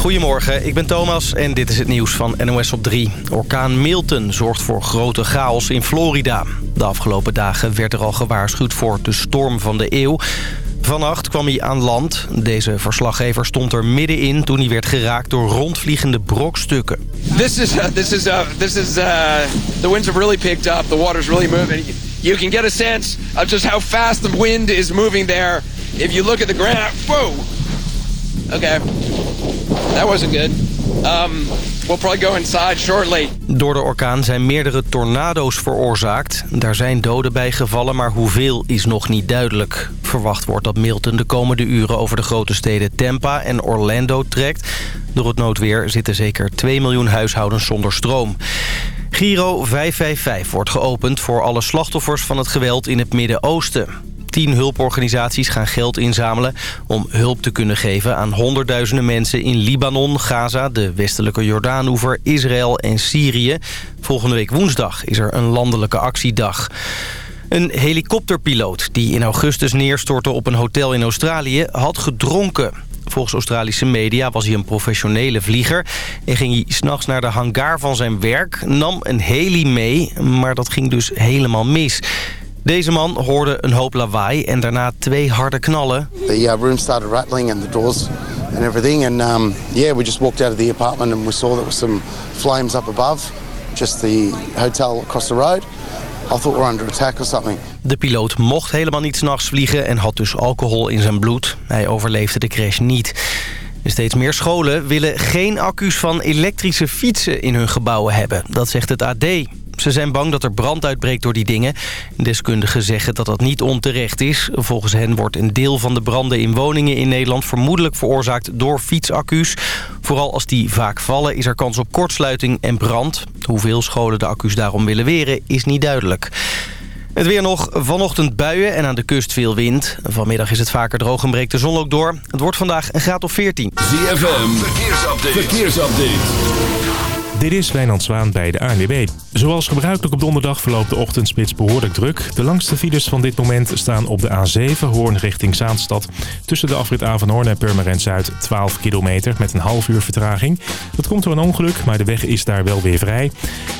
Goedemorgen, ik ben Thomas en dit is het nieuws van NOS op 3. Orkaan Milton zorgt voor grote chaos in Florida. De afgelopen dagen werd er al gewaarschuwd voor de storm van de eeuw. Vannacht kwam hij aan land. Deze verslaggever stond er middenin toen hij werd geraakt door rondvliegende brokstukken. This is uh, this is uh, this is uh, the winds have really picked up. The water's really moving. You can get a sense of just how fast the wind is moving there. If you look at the ground, whoa. Okay, that wasn't good. Um, we'll probably go inside shortly. Door de orkaan zijn meerdere tornado's veroorzaakt. Daar zijn doden bij gevallen, maar hoeveel is nog niet duidelijk. Verwacht wordt dat Milton de komende uren over de grote steden Tampa en Orlando trekt. Door het noodweer zitten zeker 2 miljoen huishoudens zonder stroom. Giro 555 wordt geopend voor alle slachtoffers van het geweld in het Midden-Oosten. Tien hulporganisaties gaan geld inzamelen om hulp te kunnen geven aan honderdduizenden mensen in Libanon, Gaza, de westelijke Jordaanoever, Israël en Syrië. Volgende week woensdag is er een landelijke actiedag. Een helikopterpiloot die in augustus neerstortte op een hotel in Australië had gedronken. Volgens Australische media was hij een professionele vlieger... en ging hij s'nachts naar de hangar van zijn werk, nam een heli mee... maar dat ging dus helemaal mis. Deze man hoorde een hoop lawaai en daarna twee harde knallen. The uh, room started rattling and the doors and everything. And um, yeah, we just walked out of the apartment and we saw there was some flames up above. Just the hotel across the road. I thought we were under attack or something. De piloot mocht helemaal niet s'nachts vliegen en had dus alcohol in zijn bloed. Hij overleefde de crash niet. Steeds meer scholen willen geen accu's van elektrische fietsen in hun gebouwen hebben. Dat zegt het AD. Ze zijn bang dat er brand uitbreekt door die dingen. Deskundigen zeggen dat dat niet onterecht is. Volgens hen wordt een deel van de branden in woningen in Nederland... vermoedelijk veroorzaakt door fietsaccu's. Vooral als die vaak vallen is er kans op kortsluiting en brand. Hoeveel scholen de accu's daarom willen weren is niet duidelijk. Het weer nog vanochtend buien en aan de kust veel wind. Vanmiddag is het vaker droog en breekt de zon ook door. Het wordt vandaag een graad of 14. ZFM, verkeersupdate. verkeersupdate. Dit is Wijnand Zwaan bij de ANWB. Zoals gebruikelijk op donderdag verloopt de ochtendspits behoorlijk druk. De langste files van dit moment staan op de A7 Hoorn richting Zaanstad. Tussen de afrit Avanhoorn en Purmerend Zuid 12 kilometer met een half uur vertraging. Dat komt door een ongeluk, maar de weg is daar wel weer vrij.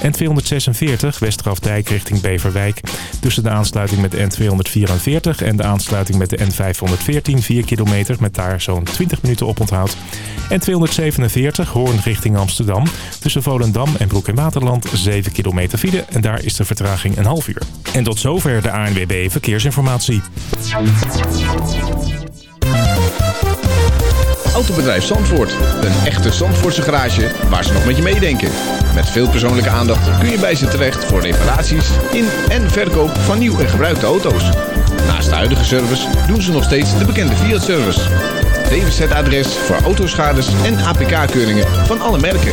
N246 Westerafdijk richting Beverwijk. Tussen de aansluiting met de N244 en de aansluiting met de N514 4 kilometer met daar zo'n 20 minuten op onthoud. N247 Hoorn richting Amsterdam. Tussen Volendam en Broek in Waterland 7 kilometer file en daar is de vertraging een half uur. En tot zover de ANWB Verkeersinformatie. Autobedrijf Zandvoort. Een echte Zandvoortse garage waar ze nog met je meedenken. Met veel persoonlijke aandacht kun je bij ze terecht voor reparaties in en verkoop van nieuw en gebruikte auto's. Naast de huidige service doen ze nog steeds de bekende Fiat-service. DWZ-adres voor autoschades en APK-keuringen van alle merken.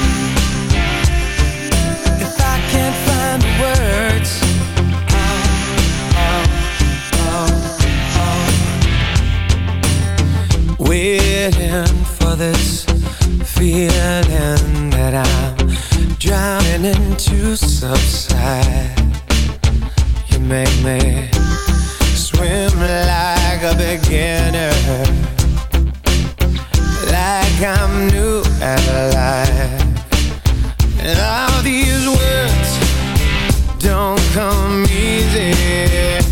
Waiting for this feeling that I'm drowning into subside. You make me swim like a beginner Like I'm new at life. And all these words don't come easy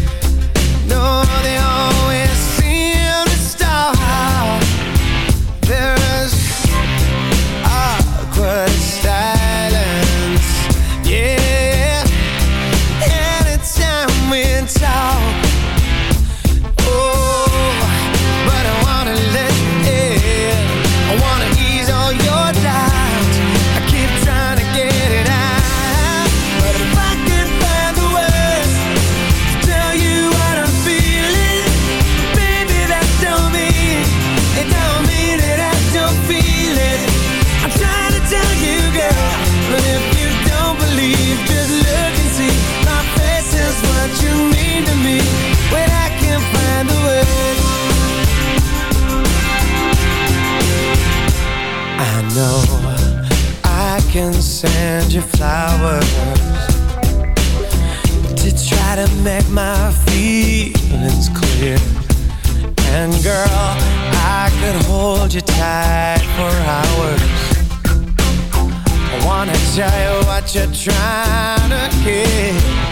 you're trying to get.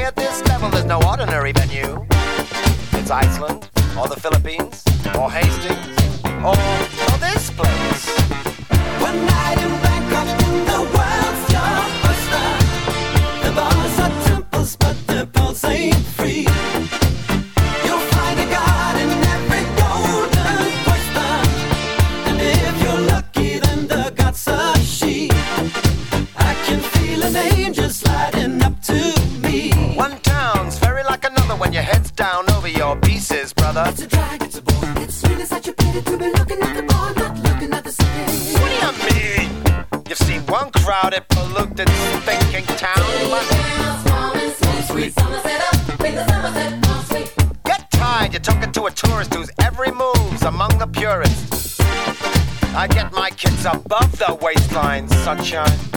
play at this level is no ordinary venue. It's Iceland, or the Philippines, or Hastings, or sunshine.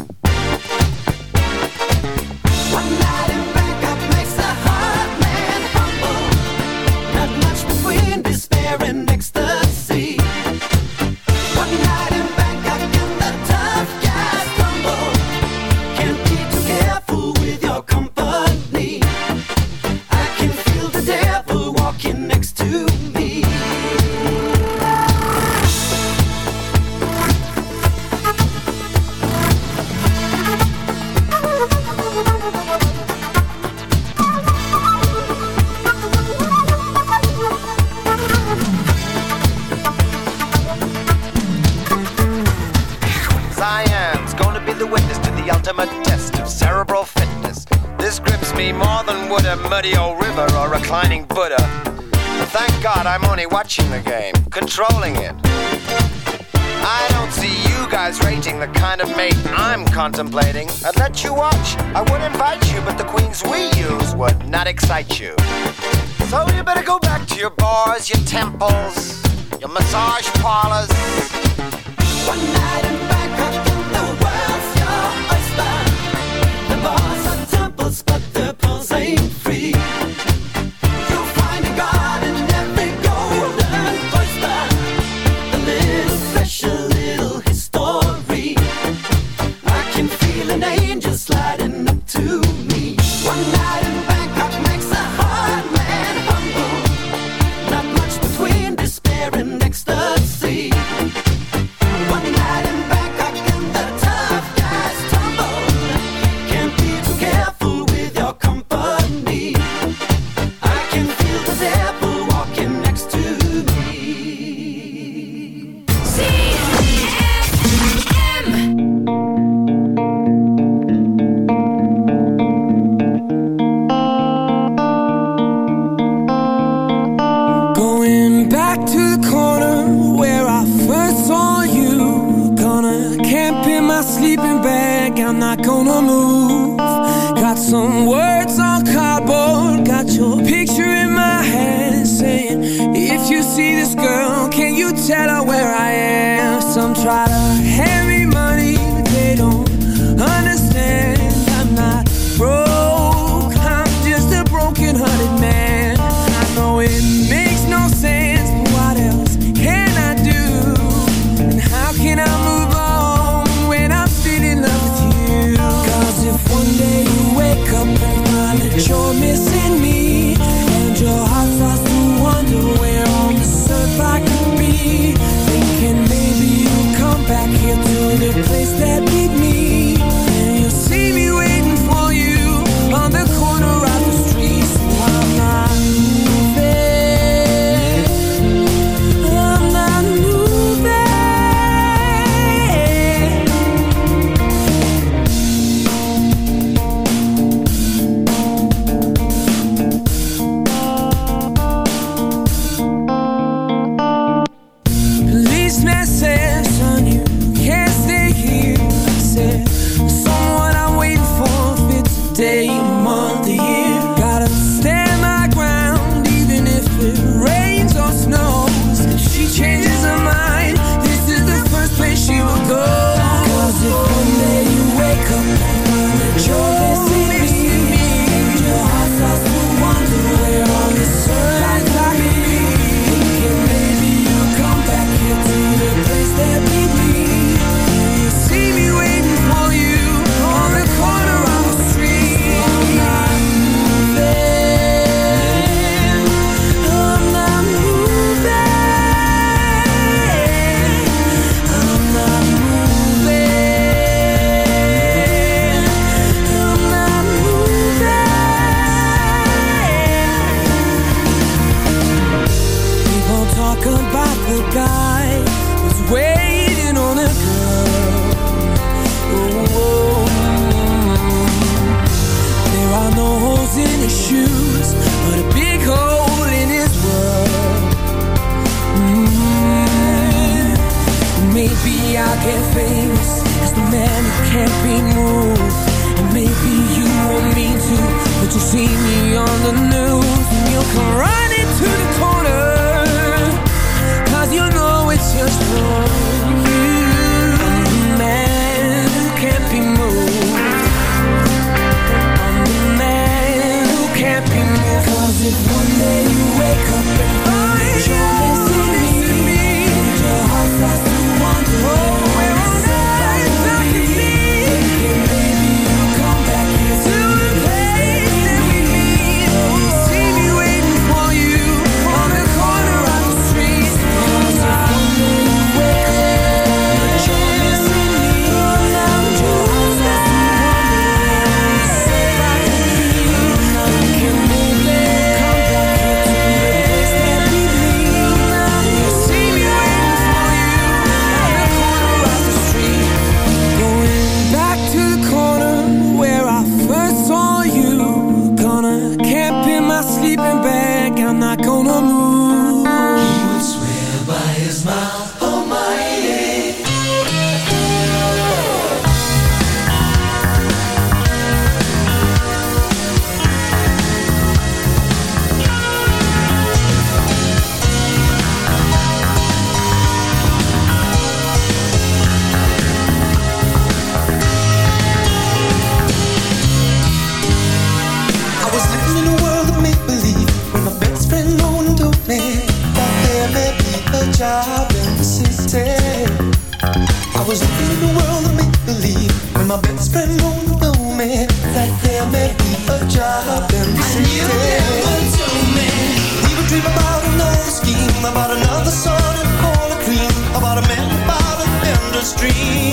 the kind of mate I'm contemplating. I'd let you watch, I would invite you, but the queens we use would not excite you. So you better go back to your bars, your temples, your massage parlors. One night Maybe I get famous as the man who can't be moved. And maybe you want me to, but you'll see me on the news and you'll come running to the corner. was living in a world make-believe When my best friend me That there may be a job in told me. Would dream about another scheme About another and About a man, about dream.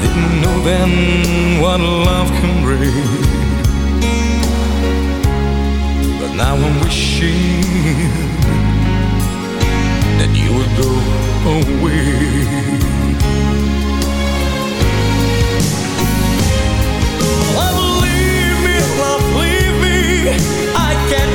didn't know then what love can bring. But now I'm wishing that you would go away. Love, leave me, love, leave me. I can't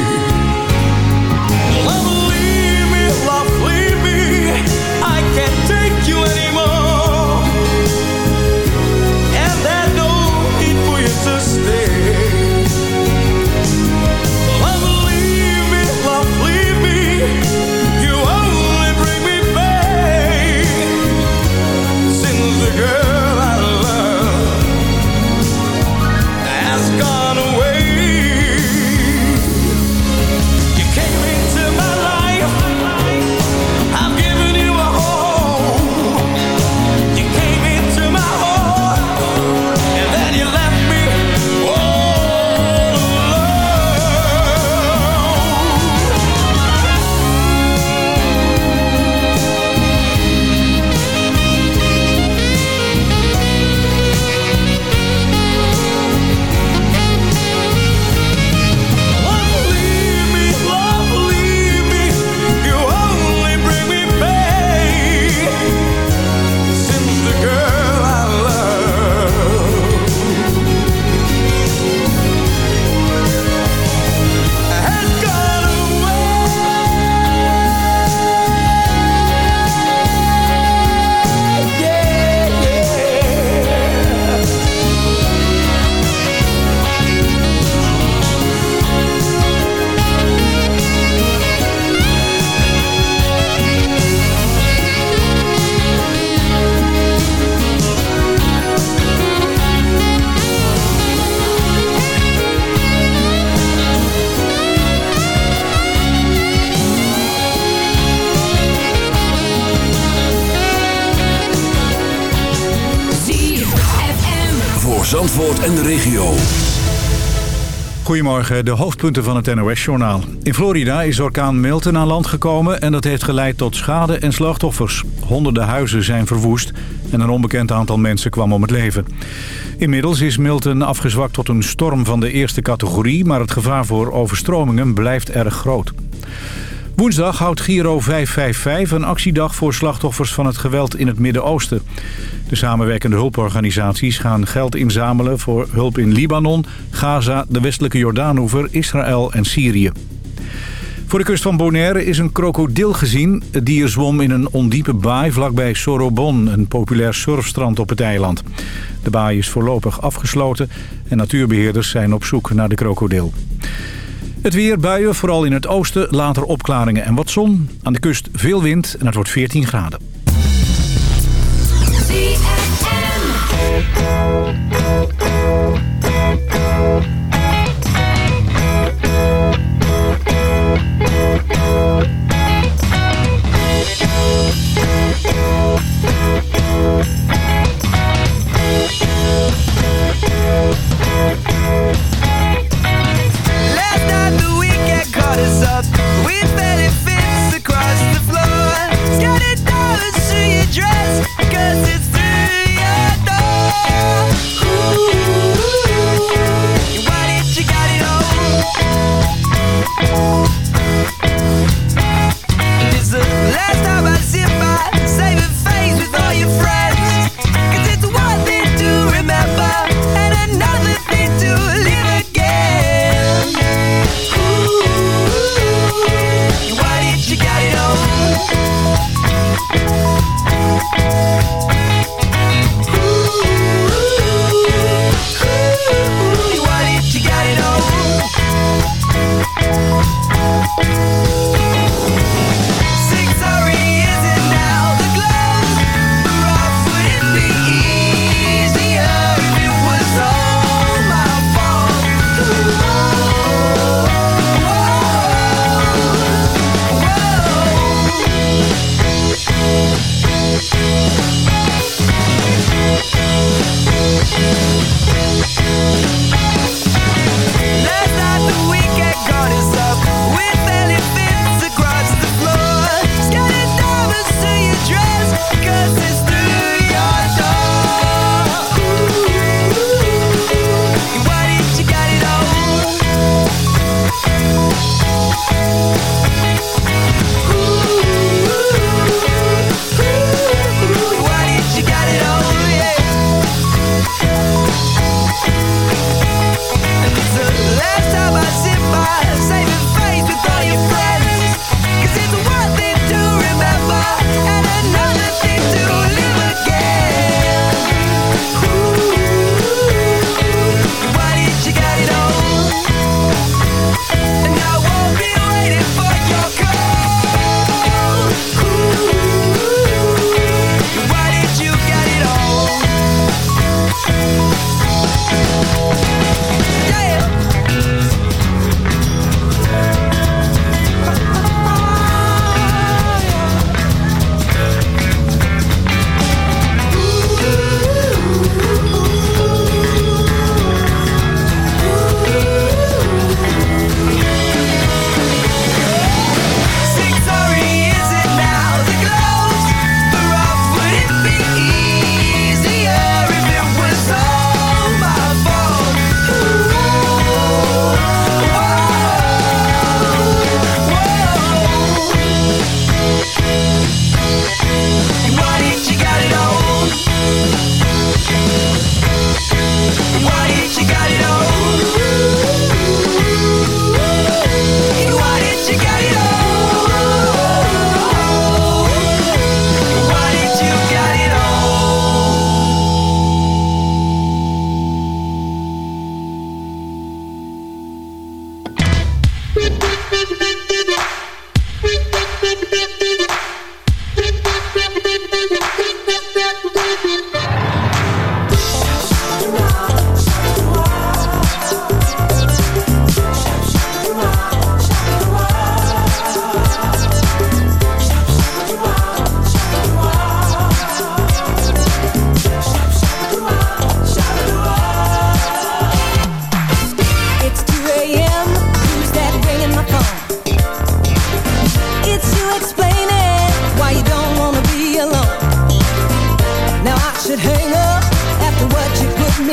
En de regio. Goedemorgen, de hoofdpunten van het NOS-journaal. In Florida is orkaan Milton aan land gekomen en dat heeft geleid tot schade en slachtoffers. Honderden huizen zijn verwoest en een onbekend aantal mensen kwam om het leven. Inmiddels is Milton afgezwakt tot een storm van de eerste categorie... maar het gevaar voor overstromingen blijft erg groot. Woensdag houdt Giro 555 een actiedag voor slachtoffers van het geweld in het Midden-Oosten. De samenwerkende hulporganisaties gaan geld inzamelen voor hulp in Libanon, Gaza, de westelijke Jordaanoever, Israël en Syrië. Voor de kust van Bonaire is een krokodil gezien. Het dier zwom in een ondiepe baai vlakbij Sorobon, een populair surfstrand op het eiland. De baai is voorlopig afgesloten en natuurbeheerders zijn op zoek naar de krokodil. Het weer, buien, vooral in het oosten, later opklaringen en wat zon. Aan de kust veel wind en het wordt 14 graden. Cause it's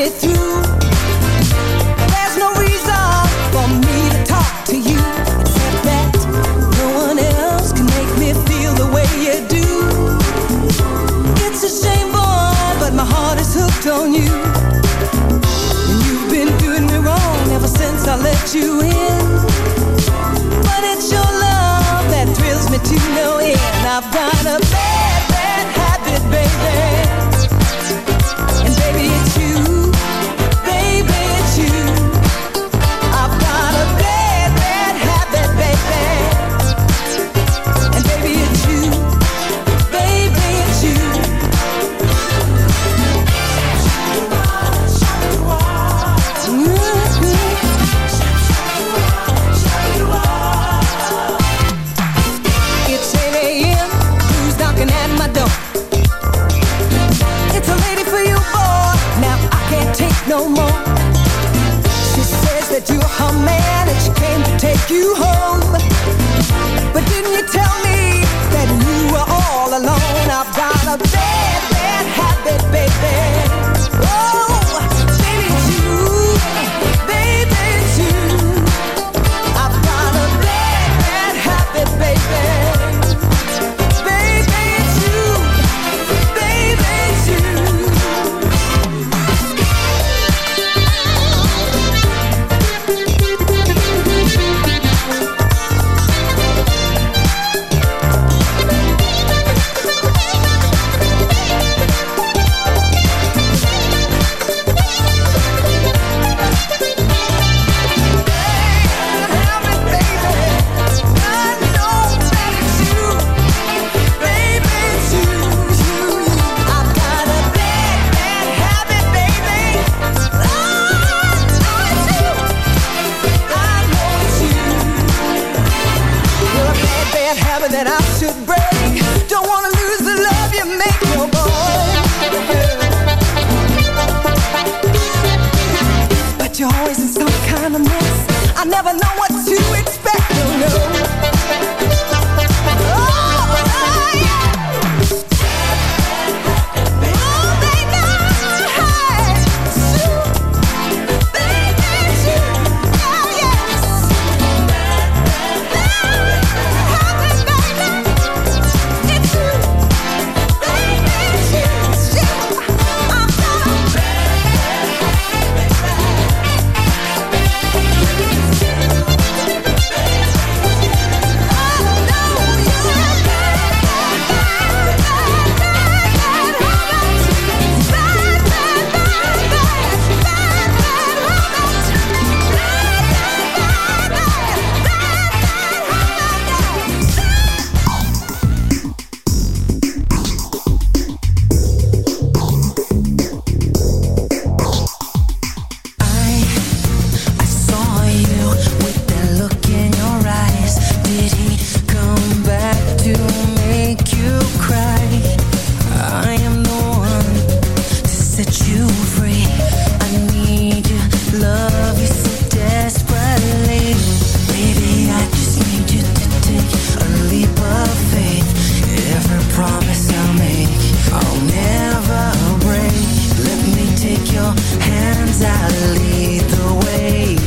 it's There's no reason for me to talk to you Except that no one else can make me feel the way you do. It's a shame, boy, but my heart is hooked on you. You've been doing me wrong ever since I let you in. hands I lead the way.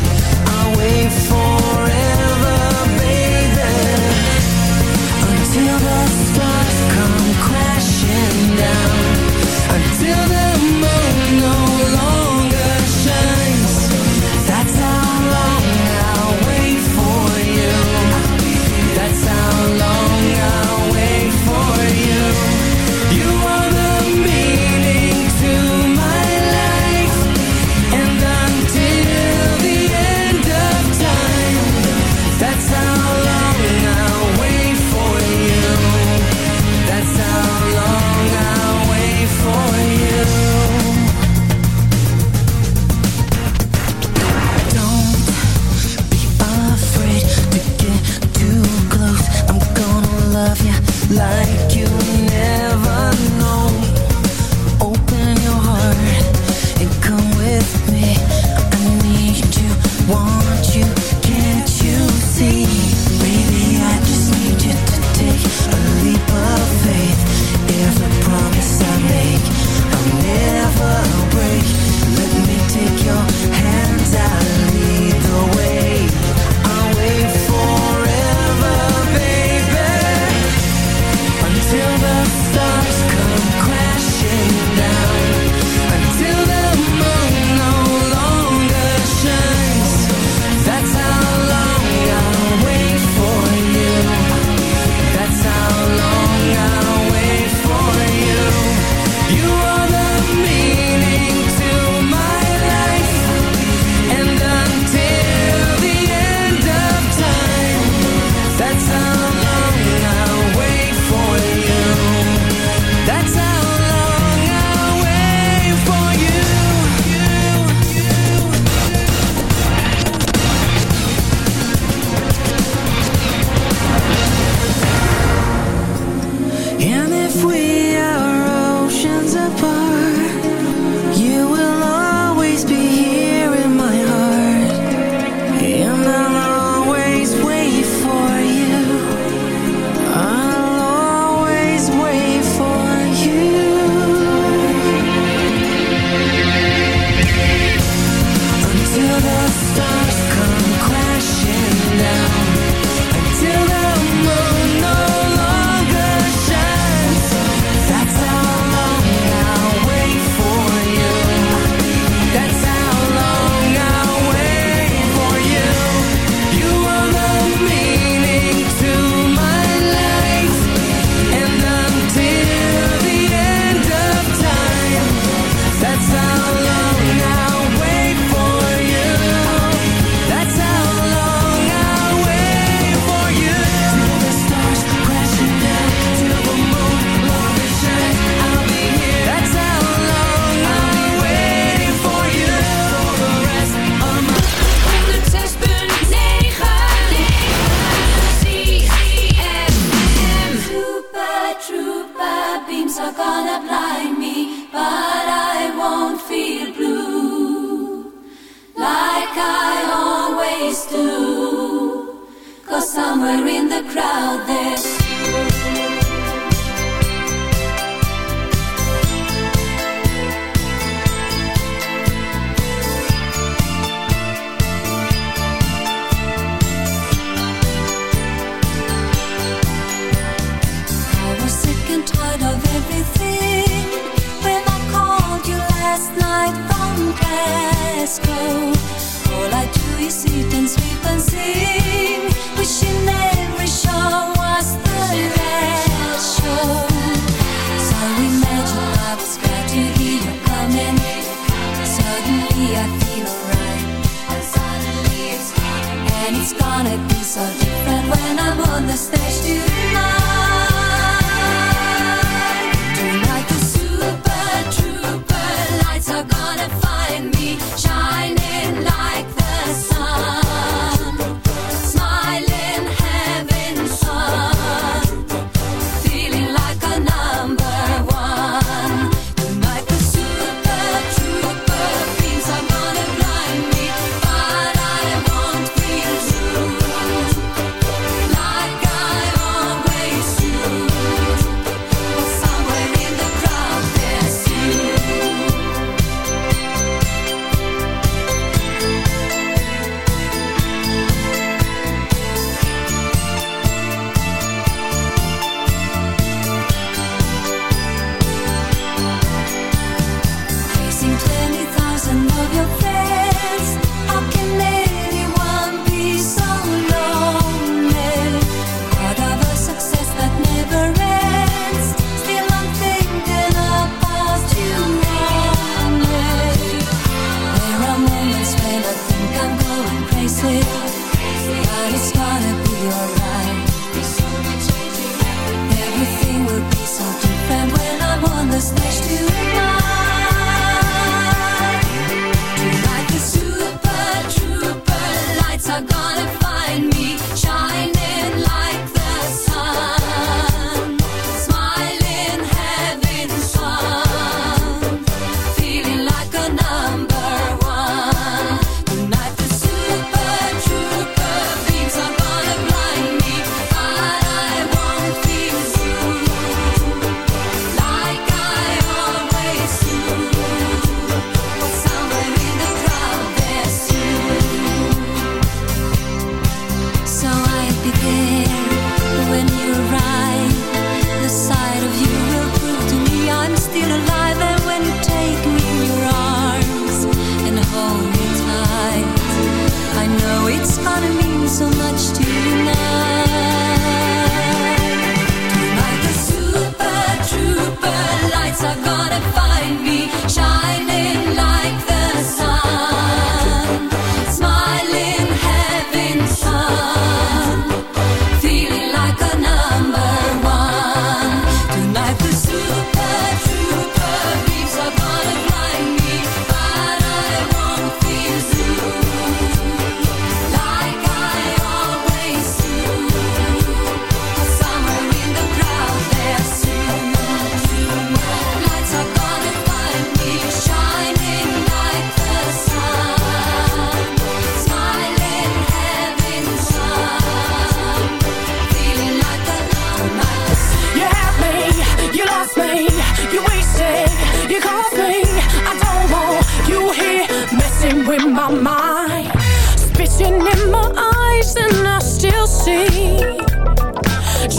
my mind. Spitting in my eyes and I still see.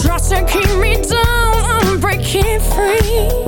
Try to keep me down, I'm breaking free.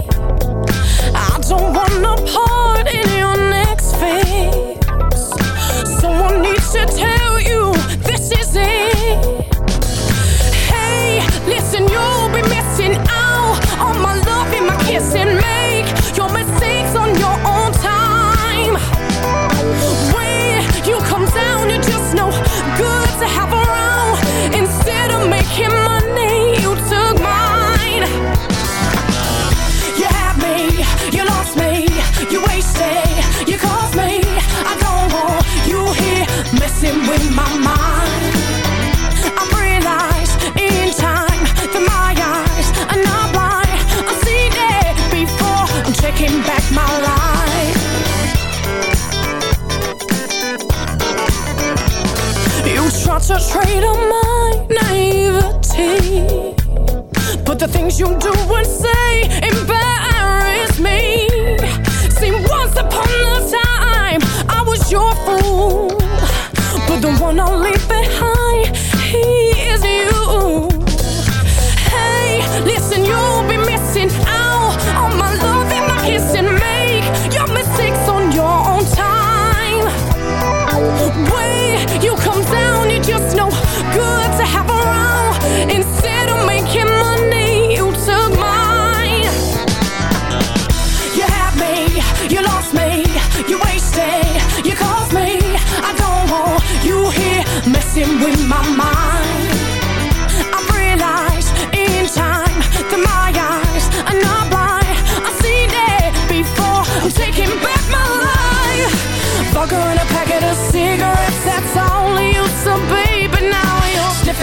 things you do and say embarrass me. See, once upon a time, I was your fool. But the one I'll leave